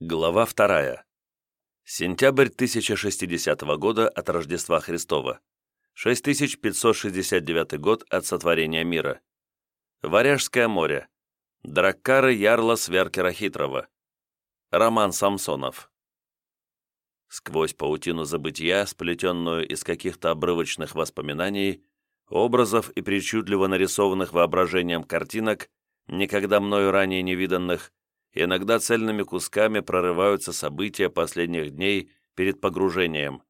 Глава вторая. Сентябрь 1060 года от Рождества Христова. 6569 год от сотворения мира. Варяжское море. Драккары Ярла Сверкера Хитрого. Роман Самсонов. Сквозь паутину забытия, сплетенную из каких-то обрывочных воспоминаний, образов и причудливо нарисованных воображением картинок, никогда мною ранее не виданных, иногда цельными кусками прорываются события последних дней перед погружением.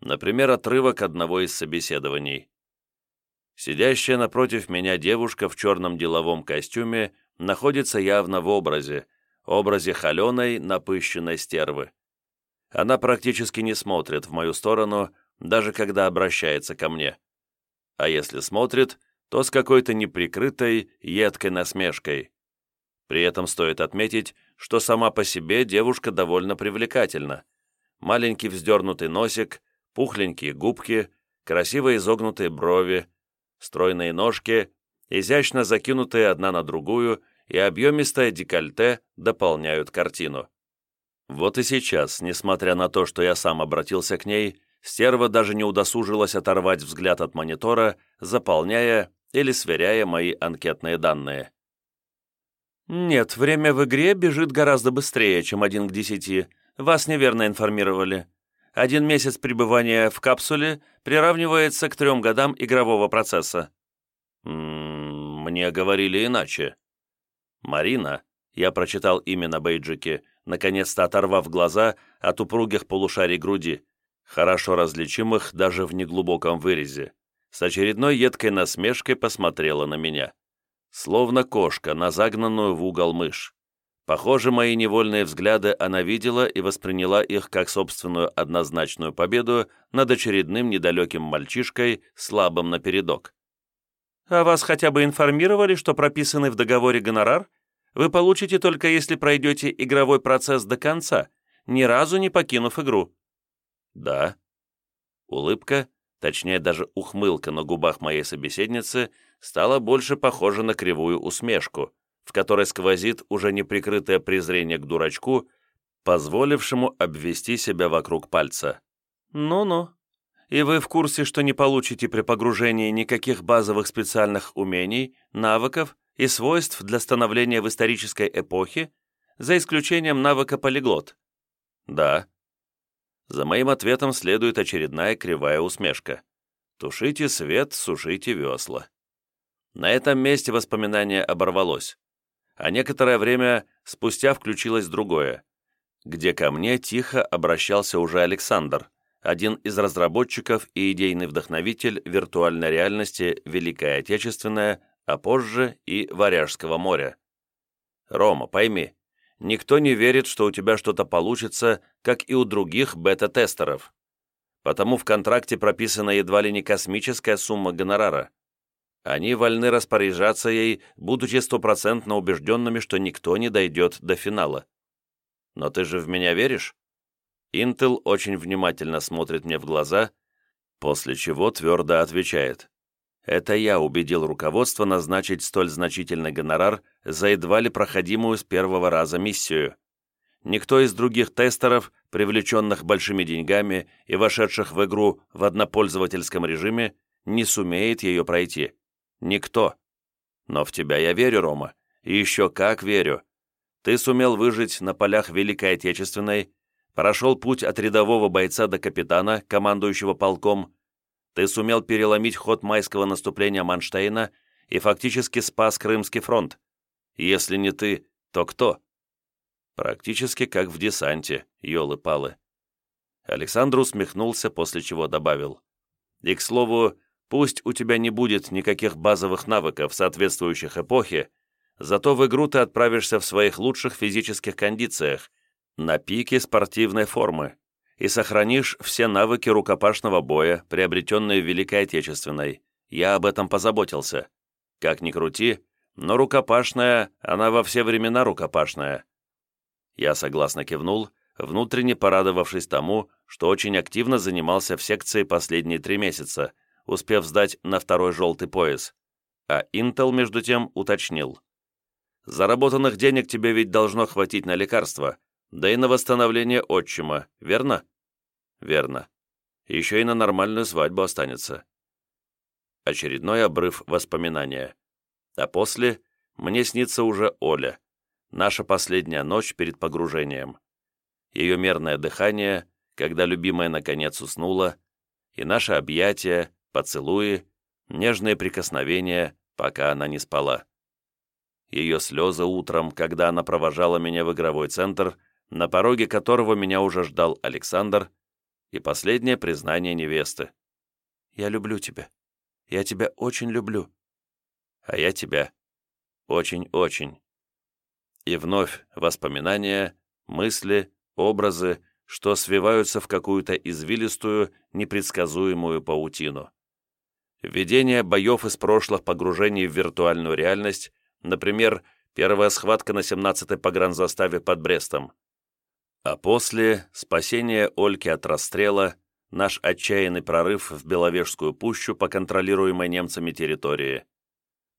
Например, отрывок одного из собеседований. Сидящая напротив меня девушка в черном деловом костюме находится явно в образе, образе холеной, напыщенной стервы. Она практически не смотрит в мою сторону, даже когда обращается ко мне. А если смотрит, то с какой-то неприкрытой, едкой насмешкой. При этом стоит отметить, что сама по себе девушка довольно привлекательна. Маленький вздернутый носик, пухленькие губки, красиво изогнутые брови, стройные ножки, изящно закинутые одна на другую и объемистое декольте дополняют картину. Вот и сейчас, несмотря на то, что я сам обратился к ней, стерва даже не удосужилась оторвать взгляд от монитора, заполняя или сверяя мои анкетные данные. «Нет, время в игре бежит гораздо быстрее, чем один к десяти. Вас неверно информировали. Один месяц пребывания в капсуле приравнивается к трем годам игрового процесса». «М -м, «Мне говорили иначе». «Марина», я прочитал имя на бейджике, наконец-то оторвав глаза от упругих полушарий груди, хорошо различимых даже в неглубоком вырезе, с очередной едкой насмешкой посмотрела на меня словно кошка на загнанную в угол мышь. Похоже, мои невольные взгляды она видела и восприняла их как собственную однозначную победу над очередным недалеким мальчишкой, слабым напередок. «А вас хотя бы информировали, что прописанный в договоре гонорар вы получите только если пройдете игровой процесс до конца, ни разу не покинув игру?» «Да». Улыбка, точнее даже ухмылка на губах моей собеседницы, стала больше похожа на кривую усмешку, в которой сквозит уже неприкрытое презрение к дурачку, позволившему обвести себя вокруг пальца. «Ну-ну. И вы в курсе, что не получите при погружении никаких базовых специальных умений, навыков и свойств для становления в исторической эпохе, за исключением навыка полиглот?» «Да», за моим ответом следует очередная кривая усмешка. «Тушите свет, сушите весла». На этом месте воспоминание оборвалось, а некоторое время спустя включилось другое, где ко мне тихо обращался уже Александр, один из разработчиков и идейный вдохновитель виртуальной реальности Великая Отечественная, а позже и Варяжского моря. «Рома, пойми, никто не верит, что у тебя что-то получится, как и у других бета-тестеров. Потому в контракте прописана едва ли не космическая сумма гонорара. Они вольны распоряжаться ей, будучи стопроцентно убежденными, что никто не дойдет до финала. Но ты же в меня веришь? Интел очень внимательно смотрит мне в глаза, после чего твердо отвечает. Это я убедил руководство назначить столь значительный гонорар за едва ли проходимую с первого раза миссию. Никто из других тестеров, привлеченных большими деньгами и вошедших в игру в однопользовательском режиме, не сумеет ее пройти. Никто. Но в тебя я верю, Рома, и еще как верю. Ты сумел выжить на полях Великой Отечественной, прошел путь от рядового бойца до капитана, командующего полком, ты сумел переломить ход майского наступления Манштейна и фактически спас Крымский фронт. Если не ты, то кто? Практически как в десанте, елы-палы. Александр усмехнулся, после чего добавил. И, к слову, пусть у тебя не будет никаких базовых навыков, соответствующих эпохе, зато в игру ты отправишься в своих лучших физических кондициях, на пике спортивной формы и сохранишь все навыки рукопашного боя, приобретенные в Великой Отечественной. Я об этом позаботился. Как ни крути, но рукопашная, она во все времена рукопашная». Я согласно кивнул, внутренне порадовавшись тому, что очень активно занимался в секции последние три месяца, успев сдать на второй желтый пояс. А Intel, между тем, уточнил. «Заработанных денег тебе ведь должно хватить на лекарства, Да и на восстановление отчима, верно? Верно. Еще и на нормальную свадьбу останется. Очередной обрыв воспоминания. А после мне снится уже Оля. Наша последняя ночь перед погружением. Ее мерное дыхание, когда любимая наконец уснула, и наши объятия, поцелуи, нежные прикосновения, пока она не спала. Ее слезы утром, когда она провожала меня в игровой центр, на пороге которого меня уже ждал Александр, и последнее признание невесты. «Я люблю тебя. Я тебя очень люблю». «А я тебя. Очень-очень». И вновь воспоминания, мысли, образы, что свиваются в какую-то извилистую, непредсказуемую паутину. Введение боев из прошлых погружений в виртуальную реальность, например, первая схватка на 17-й погранзаставе под Брестом. А после – спасение Ольки от расстрела, наш отчаянный прорыв в Беловежскую пущу по контролируемой немцами территории.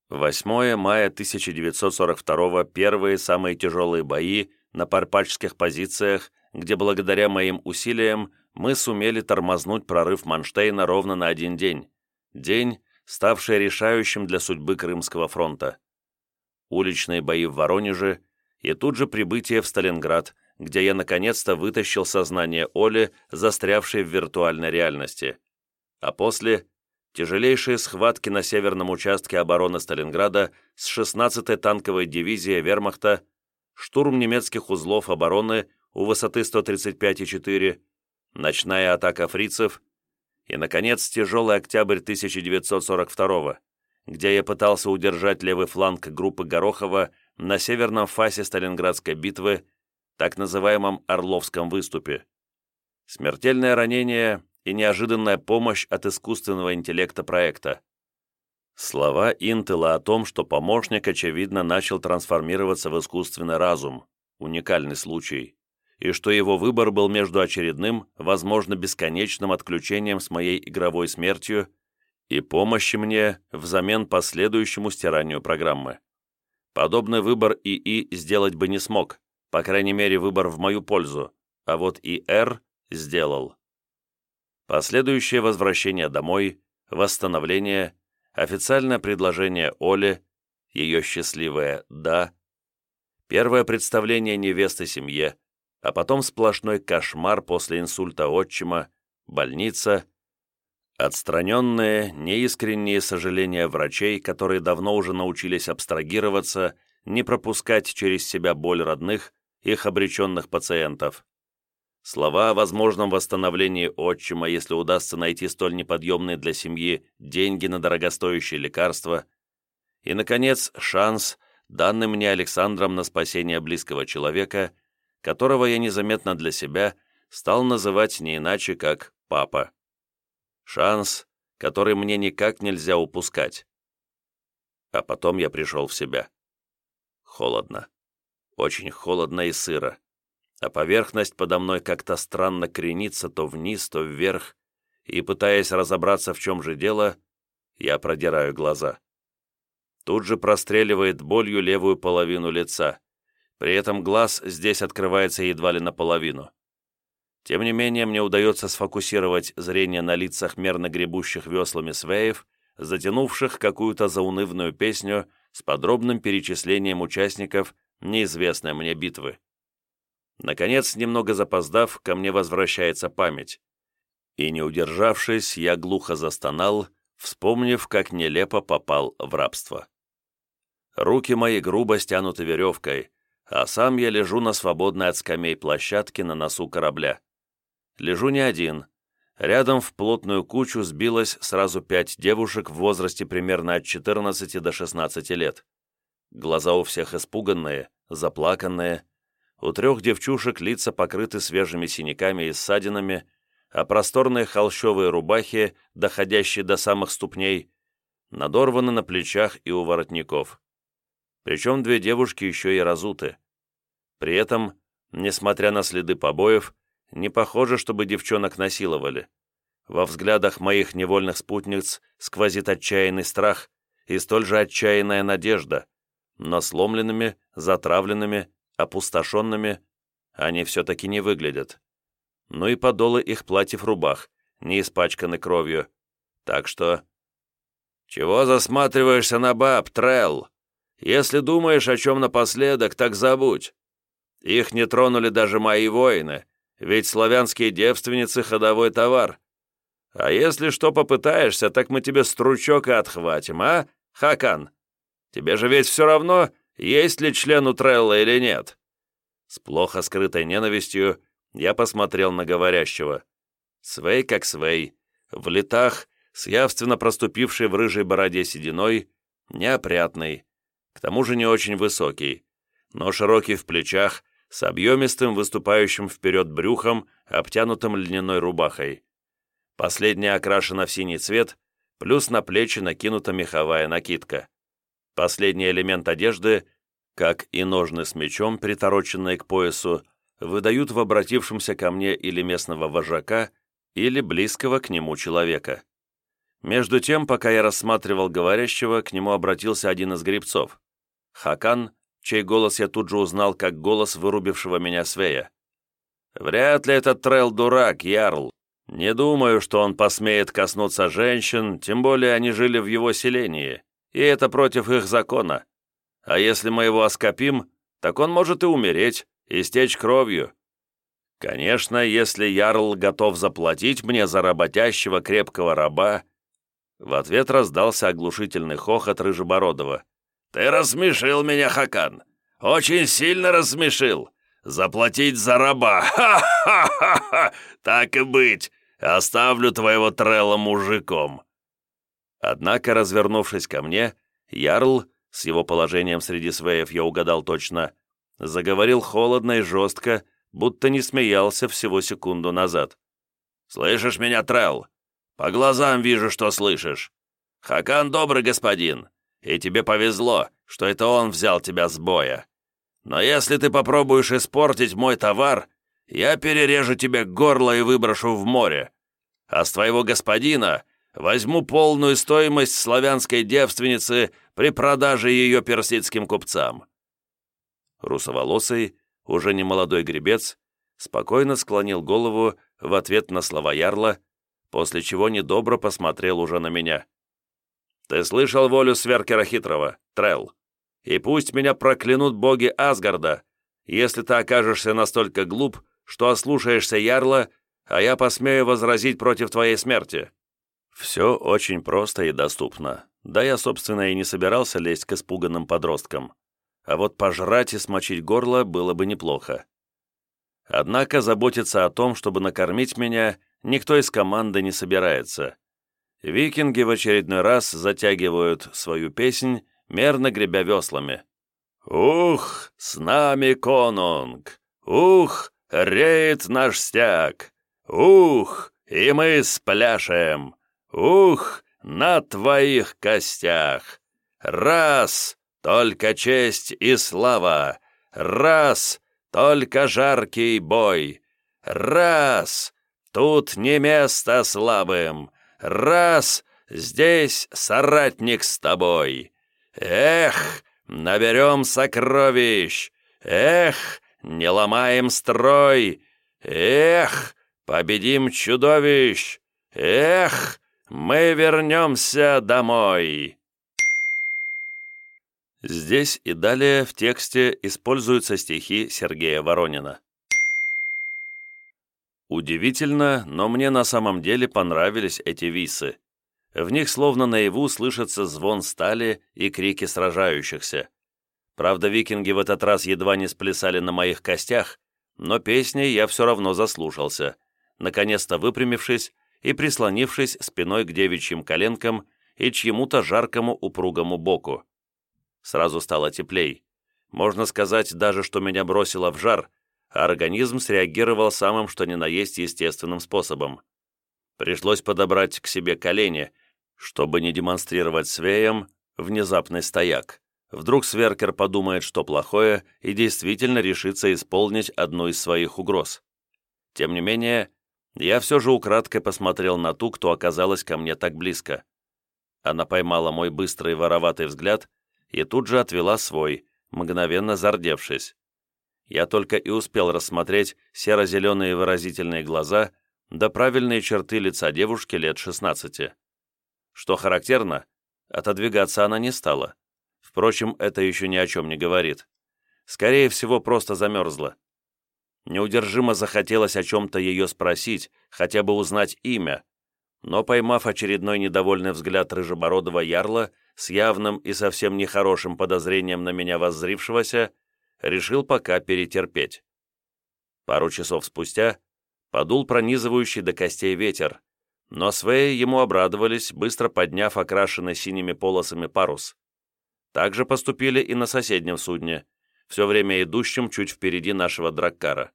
8 мая 1942 первые самые тяжелые бои на парпачских позициях, где благодаря моим усилиям мы сумели тормознуть прорыв Манштейна ровно на один день, день, ставший решающим для судьбы Крымского фронта. Уличные бои в Воронеже и тут же прибытие в Сталинград, где я наконец-то вытащил сознание Оли, застрявшей в виртуальной реальности. А после – тяжелейшие схватки на северном участке обороны Сталинграда с 16-й танковой дивизией вермахта, штурм немецких узлов обороны у высоты 135,4, ночная атака фрицев и, наконец, тяжелый октябрь 1942 где я пытался удержать левый фланг группы Горохова на северном фасе Сталинградской битвы, так называемом Орловском выступе. Смертельное ранение и неожиданная помощь от искусственного интеллекта проекта. Слова Интела о том, что помощник, очевидно, начал трансформироваться в искусственный разум, уникальный случай, и что его выбор был между очередным, возможно, бесконечным отключением с моей игровой смертью и помощи мне взамен последующему стиранию программы. Подобный выбор ИИ сделать бы не смог, по крайней мере, выбор в мою пользу, а вот ИР сделал. Последующее возвращение домой, восстановление, официальное предложение Оле, ее счастливое «да», первое представление невесты семье, а потом сплошной кошмар после инсульта отчима, больница, отстраненные, неискренние сожаления врачей, которые давно уже научились абстрагироваться, не пропускать через себя боль родных, их обреченных пациентов. Слова о возможном восстановлении отчима, если удастся найти столь неподъемные для семьи деньги на дорогостоящие лекарства. И, наконец, шанс, данный мне Александром на спасение близкого человека, которого я незаметно для себя стал называть не иначе, как «папа». Шанс, который мне никак нельзя упускать. А потом я пришел в себя. Холодно. Очень холодно и сыро. А поверхность подо мной как-то странно кренится то вниз, то вверх, и, пытаясь разобраться, в чем же дело, я продираю глаза. Тут же простреливает болью левую половину лица. При этом глаз здесь открывается едва ли наполовину. Тем не менее, мне удается сфокусировать зрение на лицах мерно гребущих веслами свеев, затянувших какую-то заунывную песню с подробным перечислением участников неизвестной мне битвы. Наконец, немного запоздав, ко мне возвращается память. И, не удержавшись, я глухо застонал, вспомнив, как нелепо попал в рабство. Руки мои грубо стянуты веревкой, а сам я лежу на свободной от скамей площадке на носу корабля. Лежу не один. Рядом в плотную кучу сбилось сразу пять девушек в возрасте примерно от 14 до 16 лет. Глаза у всех испуганные, заплаканные. У трех девчушек лица покрыты свежими синяками и ссадинами, а просторные холщовые рубахи, доходящие до самых ступней, надорваны на плечах и у воротников. Причем две девушки еще и разуты. При этом, несмотря на следы побоев, не похоже, чтобы девчонок насиловали. Во взглядах моих невольных спутниц сквозит отчаянный страх и столь же отчаянная надежда, но сломленными, затравленными, опустошенными они все-таки не выглядят. Ну и подолы их платьев-рубах, не испачканы кровью. Так что... «Чего засматриваешься на баб, Трелл? Если думаешь о чем напоследок, так забудь. Их не тронули даже мои воины, ведь славянские девственницы — ходовой товар. А если что попытаешься, так мы тебе стручок и отхватим, а, Хакан? Тебе же ведь все равно, есть ли член у Трелла или нет». С плохо скрытой ненавистью я посмотрел на говорящего. Свей как свей, в летах, с явственно проступившей в рыжей бороде сединой, неопрятный, к тому же не очень высокий, но широкий в плечах, с объемистым выступающим вперед брюхом, обтянутым льняной рубахой. Последняя окрашена в синий цвет, плюс на плечи накинута меховая накидка. Последний элемент одежды, как и ножны с мечом, притороченные к поясу, выдают в обратившемся ко мне или местного вожака, или близкого к нему человека. Между тем, пока я рассматривал говорящего, к нему обратился один из грибцов. Хакан, чей голос я тут же узнал как голос вырубившего меня Свея. «Вряд ли этот Трелл дурак, Ярл. Не думаю, что он посмеет коснуться женщин, тем более они жили в его селении, и это против их закона. А если мы его оскопим, так он может и умереть, и стечь кровью. Конечно, если Ярл готов заплатить мне за работящего крепкого раба, в ответ раздался оглушительный хохот Рыжебородова. «Ты рассмешил меня, Хакан! Очень сильно рассмешил! Заплатить за раба! Ха-ха-ха! Так и быть! Оставлю твоего Трелла мужиком!» Однако, развернувшись ко мне, Ярл, с его положением среди свеев я угадал точно, заговорил холодно и жестко, будто не смеялся всего секунду назад. «Слышишь меня, Трелл? По глазам вижу, что слышишь. Хакан добрый господин, и тебе повезло, что это он взял тебя с боя. Но если ты попробуешь испортить мой товар, я перережу тебе горло и выброшу в море. А с твоего господина возьму полную стоимость славянской девственницы при продаже ее персидским купцам». Русоволосый, уже не молодой гребец, спокойно склонил голову в ответ на слова Ярла, после чего недобро посмотрел уже на меня. «Ты слышал волю Сверкера Хитрого, Трелл? И пусть меня проклянут боги Асгарда, если ты окажешься настолько глуп, что ослушаешься Ярла, а я посмею возразить против твоей смерти». Все очень просто и доступно. Да я, собственно, и не собирался лезть к испуганным подросткам. А вот пожрать и смочить горло было бы неплохо. Однако заботиться о том, чтобы накормить меня, никто из команды не собирается. Викинги в очередной раз затягивают свою песнь, мерно гребя веслами. «Ух, с нами конунг! Ух, реет наш стяг! Ух, и мы спляшем! Ух, на твоих костях! Раз, только честь и слава! Раз, только жаркий бой! Раз, Тут не место слабым. Раз, здесь соратник с тобой. Эх, наберем сокровищ. Эх, не ломаем строй. Эх, победим чудовищ. Эх, мы вернемся домой. Здесь и далее в тексте используются стихи Сергея Воронина. Удивительно, но мне на самом деле понравились эти висы. В них словно наяву слышится звон стали и крики сражающихся. Правда, викинги в этот раз едва не сплясали на моих костях, но песней я все равно заслушался, наконец-то выпрямившись и прислонившись спиной к девичьим коленкам и чьему-то жаркому упругому боку. Сразу стало теплей. Можно сказать даже, что меня бросило в жар, а организм среагировал самым что ни на есть естественным способом. Пришлось подобрать к себе колени, чтобы не демонстрировать свеям внезапный стояк. Вдруг Сверкер подумает, что плохое, и действительно решится исполнить одну из своих угроз. Тем не менее, я все же украдкой посмотрел на ту, кто оказалась ко мне так близко. Она поймала мой быстрый вороватый взгляд и тут же отвела свой, мгновенно зардевшись. Я только и успел рассмотреть серо-зеленые выразительные глаза да правильные черты лица девушки лет 16. Что характерно, отодвигаться она не стала. Впрочем, это еще ни о чем не говорит. Скорее всего, просто замерзла. Неудержимо захотелось о чем-то ее спросить, хотя бы узнать имя, но, поймав очередной недовольный взгляд рыжебородого ярла с явным и совсем нехорошим подозрением на меня воззрившегося, решил пока перетерпеть. Пару часов спустя подул пронизывающий до костей ветер, но свеи ему обрадовались, быстро подняв окрашенный синими полосами парус. Так же поступили и на соседнем судне, все время идущем чуть впереди нашего драккара.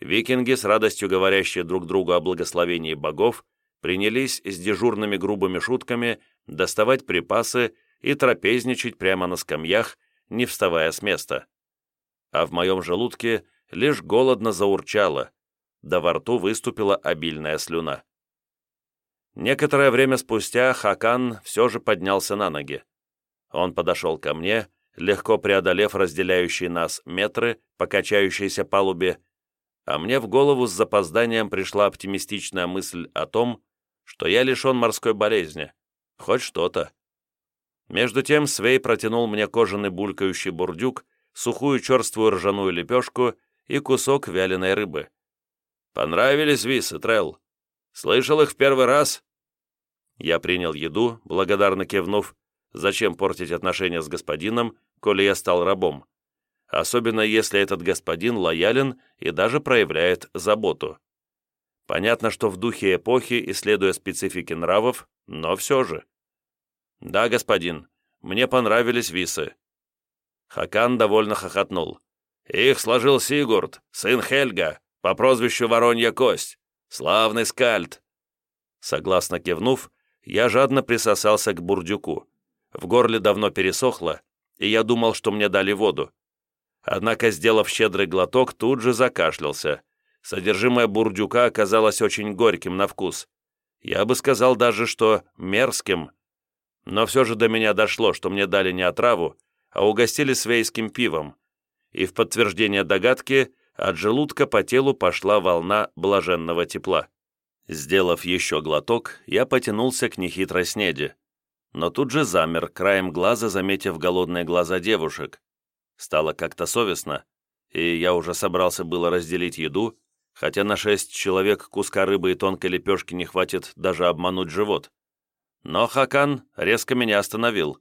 Викинги, с радостью говорящие друг другу о благословении богов, принялись с дежурными грубыми шутками доставать припасы и трапезничать прямо на скамьях, не вставая с места. А в моем желудке лишь голодно заурчало, да во рту выступила обильная слюна. Некоторое время спустя Хакан все же поднялся на ноги. Он подошел ко мне, легко преодолев разделяющие нас метры по качающейся палубе, а мне в голову с запозданием пришла оптимистичная мысль о том, что я лишен морской болезни. Хоть что-то. Между тем Свей протянул мне кожаный булькающий бурдюк, сухую черствую ржаную лепешку и кусок вяленой рыбы. «Понравились висы, Трелл? Слышал их в первый раз?» Я принял еду, благодарно кивнув, зачем портить отношения с господином, коли я стал рабом, особенно если этот господин лоялен и даже проявляет заботу. Понятно, что в духе эпохи и следуя специфике нравов, но все же. «Да, господин, мне понравились висы». Хакан довольно хохотнул. «Их сложил Сигурд, сын Хельга, по прозвищу Воронья Кость. Славный скальд». Согласно кивнув, я жадно присосался к бурдюку. В горле давно пересохло, и я думал, что мне дали воду. Однако, сделав щедрый глоток, тут же закашлялся. Содержимое бурдюка оказалось очень горьким на вкус. Я бы сказал даже, что мерзким. Но все же до меня дошло, что мне дали не отраву, а угостили свейским пивом. И в подтверждение догадки от желудка по телу пошла волна блаженного тепла. Сделав еще глоток, я потянулся к нехитрой снеди. Но тут же замер, краем глаза заметив голодные глаза девушек. Стало как-то совестно, и я уже собрался было разделить еду, хотя на шесть человек куска рыбы и тонкой лепешки не хватит даже обмануть живот. Но Хакан резко меня остановил.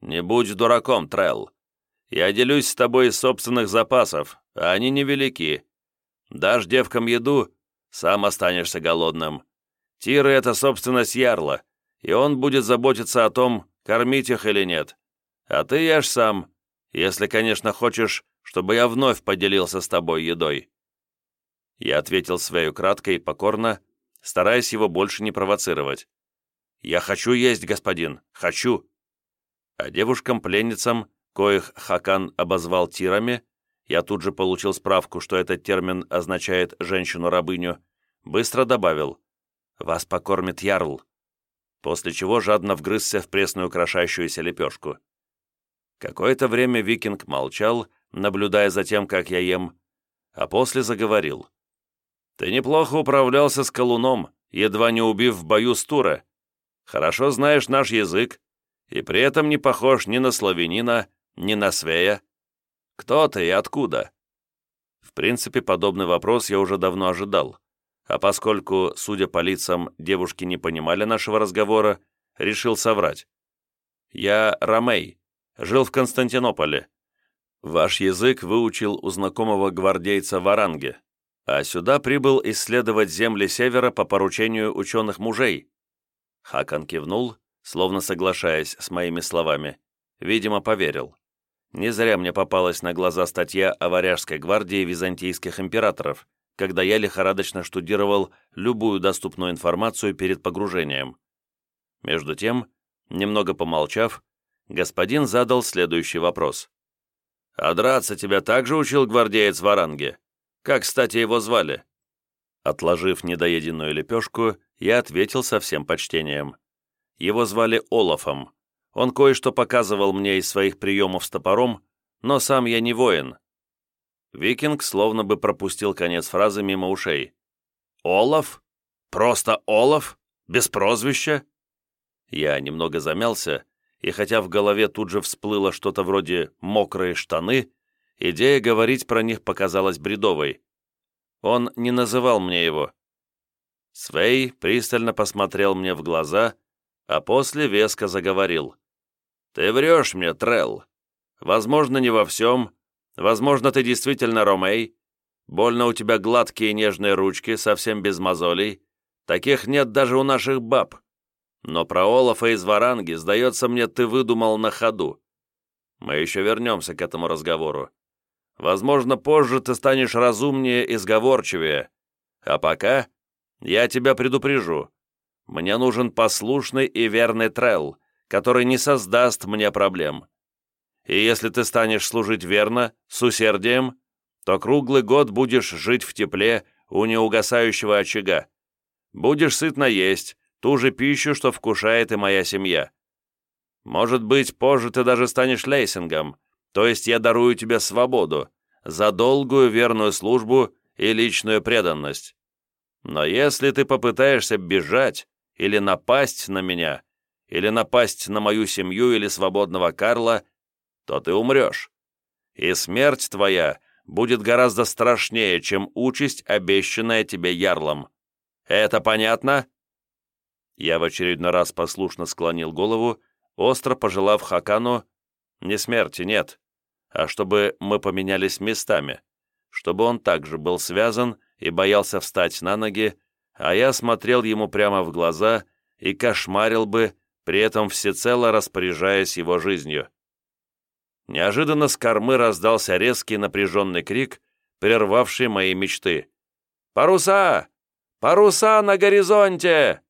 «Не будь дураком, Трелл. Я делюсь с тобой из собственных запасов, а они невелики. Дашь девкам еду, сам останешься голодным. Тиры — это собственность Ярла, и он будет заботиться о том, кормить их или нет. А ты ешь сам, если, конечно, хочешь, чтобы я вновь поделился с тобой едой». Я ответил Свею кратко и покорно, стараясь его больше не провоцировать. «Я хочу есть, господин, хочу!» А девушкам-пленницам, коих Хакан обозвал тирами, я тут же получил справку, что этот термин означает «женщину-рабыню», быстро добавил «Вас покормит ярл», после чего жадно вгрызся в пресную крошащуюся лепешку. Какое-то время викинг молчал, наблюдая за тем, как я ем, а после заговорил. Ты неплохо управлялся с колуном, едва не убив в бою Стура. Хорошо знаешь наш язык, и при этом не похож ни на славянина, ни на свея. Кто ты и откуда?» В принципе, подобный вопрос я уже давно ожидал, а поскольку, судя по лицам, девушки не понимали нашего разговора, решил соврать. «Я Ромей, жил в Константинополе. Ваш язык выучил у знакомого гвардейца Варанге а сюда прибыл исследовать земли Севера по поручению ученых-мужей». Хакан кивнул, словно соглашаясь с моими словами. Видимо, поверил. Не зря мне попалась на глаза статья о Варяжской гвардии византийских императоров, когда я лихорадочно штудировал любую доступную информацию перед погружением. Между тем, немного помолчав, господин задал следующий вопрос. «А драться тебя также учил гвардеец Варанге?» Как, кстати, его звали?» Отложив недоеденную лепешку, я ответил со всем почтением. Его звали Олафом. Он кое-что показывал мне из своих приемов с топором, но сам я не воин. Викинг словно бы пропустил конец фразы мимо ушей. «Олаф? Просто Олаф? Без прозвища?» Я немного замялся, и хотя в голове тут же всплыло что-то вроде «мокрые штаны», идея говорить про них показалась бредовой. Он не называл мне его. Свей пристально посмотрел мне в глаза, а после веско заговорил. «Ты врешь мне, Трелл. Возможно, не во всем. Возможно, ты действительно Ромей. Больно у тебя гладкие нежные ручки, совсем без мозолей. Таких нет даже у наших баб. Но про Олафа из Варанги, сдается мне, ты выдумал на ходу. Мы еще вернемся к этому разговору. Возможно, позже ты станешь разумнее и сговорчивее. А пока я тебя предупрежу. Мне нужен послушный и верный Трелл, который не создаст мне проблем. И если ты станешь служить верно, с усердием, то круглый год будешь жить в тепле у неугасающего очага. Будешь сытно есть ту же пищу, что вкушает и моя семья. Может быть, позже ты даже станешь лейсингом, то есть я дарую тебе свободу за долгую верную службу и личную преданность. Но если ты попытаешься бежать или напасть на меня, или напасть на мою семью или свободного Карла, то ты умрешь. И смерть твоя будет гораздо страшнее, чем участь, обещанная тебе ярлом. Это понятно?» Я в очередной раз послушно склонил голову, остро пожелав Хакану не смерти, нет, а чтобы мы поменялись местами, чтобы он также был связан и боялся встать на ноги, а я смотрел ему прямо в глаза и кошмарил бы, при этом всецело распоряжаясь его жизнью. Неожиданно с кормы раздался резкий напряженный крик, прервавший мои мечты. «Паруса! Паруса на горизонте!»